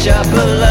Chapel